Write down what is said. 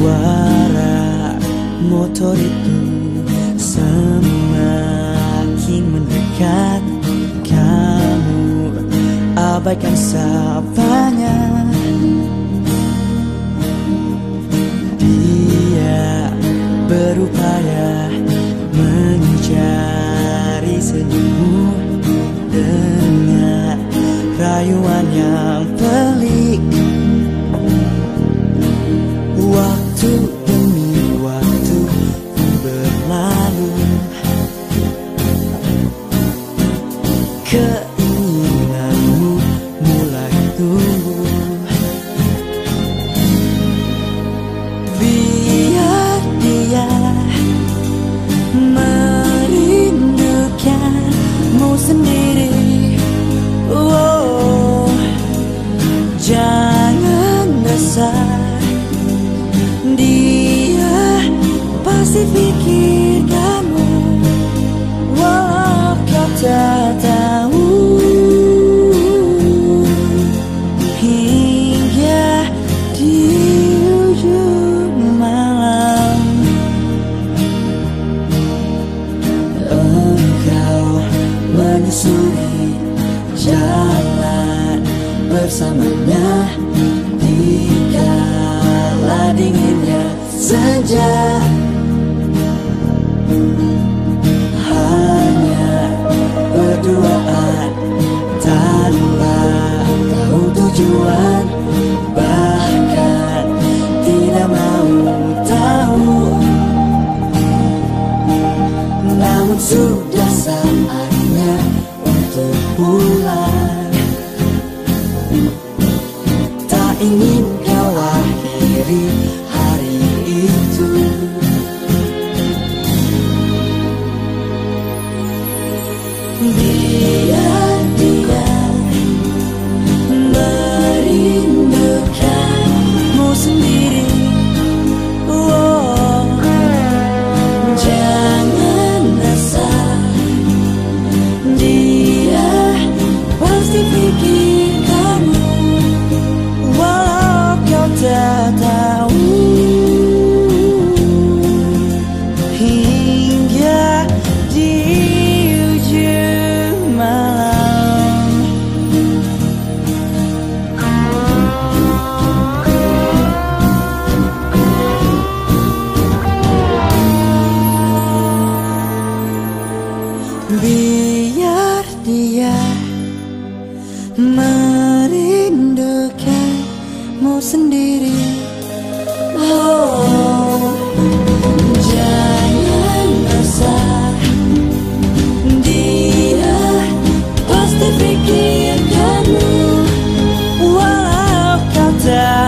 Suara motor itu semakin mendekat. Kamu abaikan sapanya Dia berupaya mencari senyummu Dengan rayuan yang Keinginanmu mulai tumbuh. Biar dia merindukanmu sendiri. Oh, Jangan resah. Dia pasti pikir menyusuri jalan bersamanya sudah saatnya untuk pulang. Tak ingin kau akhiri hari itu. Biar sendiri. Oh, jangan resah Dia pasti pikir kamu Walau kau tak